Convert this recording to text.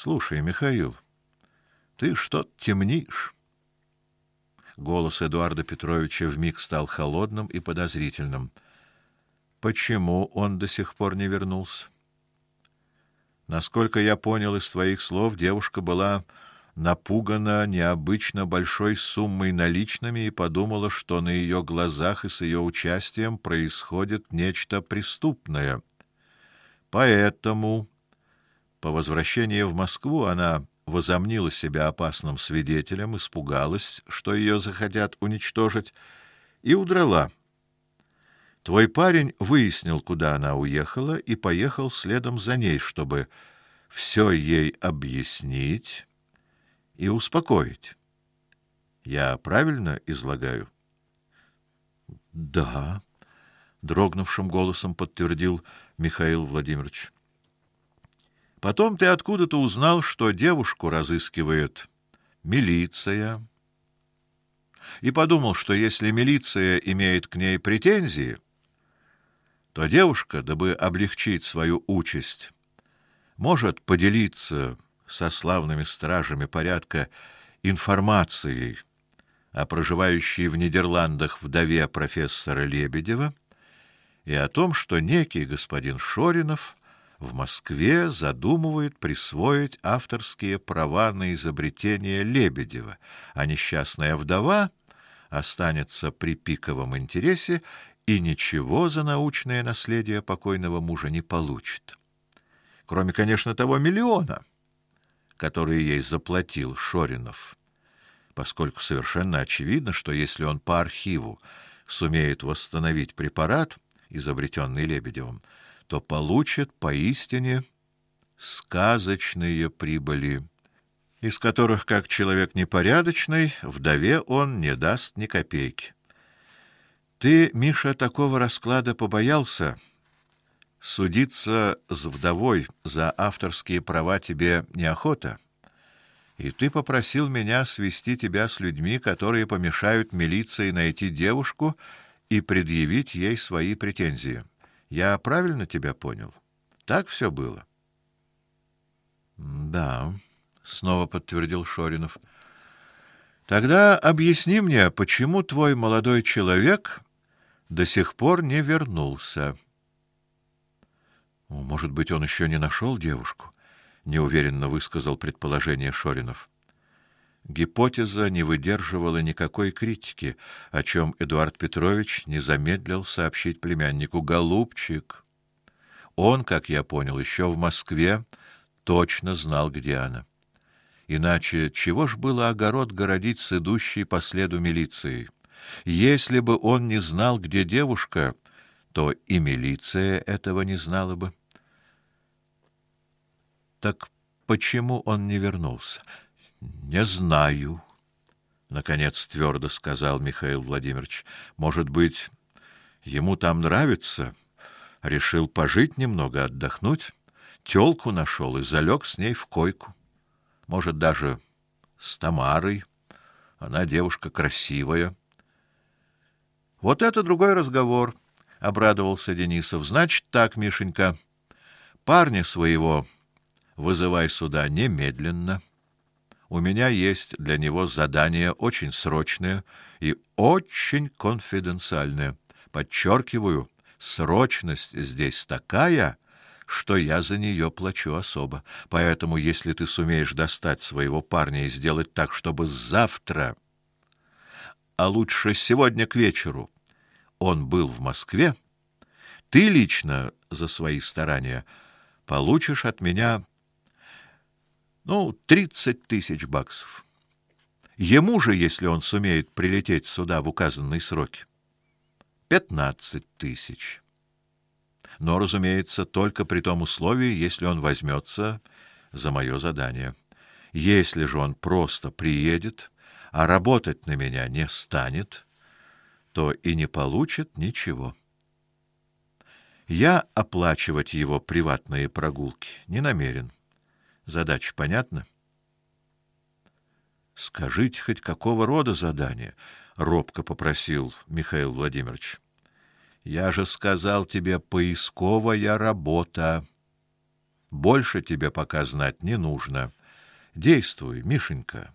Слушай, Михаил, ты что-то темнишь. Голос Эдуарда Петровича вмиг стал холодным и подозрительным. Почему он до сих пор не вернулся? Насколько я понял из твоих слов, девушка была напугана необычно большой суммой наличными и подумала, что на ее глазах и с ее участием происходит нечто преступное. Поэтому по возвращении в Москву она возомнила себя опасным свидетелем, испугалась, что ее захотят уничтожить, и удрала. Твой парень выяснил, куда она уехала, и поехал следом за ней, чтобы все ей объяснить и успокоить. Я правильно излагаю? Да, дрогнувшим голосом подтвердил Михаил Владимирович. Потом ты откуда-то узнал, что девушку разыскивает милиция. И подумал, что если милиция имеет к ней претензии, то девушка, дабы облегчить свою участь, может поделиться со славными стражами порядка информацией о проживающей в Нидерландах вдове профессора Лебедева и о том, что некий господин Шоринов в Москве задумывает присвоить авторские права на изобретение Лебедева, а несчастная вдова останется при пиковом интересе и ничего за научное наследие покойного мужа не получит. Кроме, конечно, того миллиона, который ей заплатил Шоринов, поскольку совершенно очевидно, что если он по архиву сумеет восстановить препарат, изобретенный Лебедевым, то получит поистине сказочные прибыли, из которых, как человек непорядочный, вдове он не даст ни копейки. Ты, Миша, такого расклада побоялся? Судиться с вдовой за авторские права тебе неохота. И ты попросил меня свести тебя с людьми, которые помешают милиции найти девушку и предъявить ей свои претензии. Я правильно тебя понял? Так все было. Да, снова подтвердил Шоринов. Тогда объясни мне, почему твой молодой человек до сих пор не вернулся? Может быть, он еще не нашел девушку, неуверенно высказал предположение Шоринов. Гипотеза не выдерживала никакой критики, о чем Эдуард Петрович не замедлил сообщить племяннику: "Голубчик, он, как я понял, еще в Москве точно знал, где она. Иначе чего ж было огород городить с идущей по следу милицией? Если бы он не знал, где девушка, то и милиция этого не знала бы. Так почему он не вернулся? Не знаю, наконец твердо сказал Михаил Владимирович. Может быть, ему там нравится, решил пожить немного, отдохнуть, тёлку нашел и залег с ней в койку. Может, даже с Тамарой. Она девушка красивая. Вот это другой разговор, обрадовался Денисов. Значит так, Мишенька, парня своего вызывай сюда немедленно. У меня есть для него задание очень срочное и очень конфиденциальное. Подчеркиваю, срочность здесь такая, что я за нее плачу особо. Поэтому, если ты сумеешь достать своего парня и сделать так, чтобы завтра, а лучше сегодня к вечеру, он был в Москве, ты лично за свои старания получишь от меня ну, тридцать тысяч баксов. Ему же, если он сумеет прилететь сюда в указанные сроки, пятнадцать тысяч. Но, разумеется, только при том условии, если он возьмется за мое задание. Если же он просто приедет, а работать на меня не станет, то и не получит ничего. Я оплачивать его приватные прогулки не намерен. Задача понятна? Скажите хоть какого рода задание, робко попросил Михаил Владимирович. Я же сказал тебе поисковая работа. Больше тебе пока знать не нужно. Действуй, Мишенька.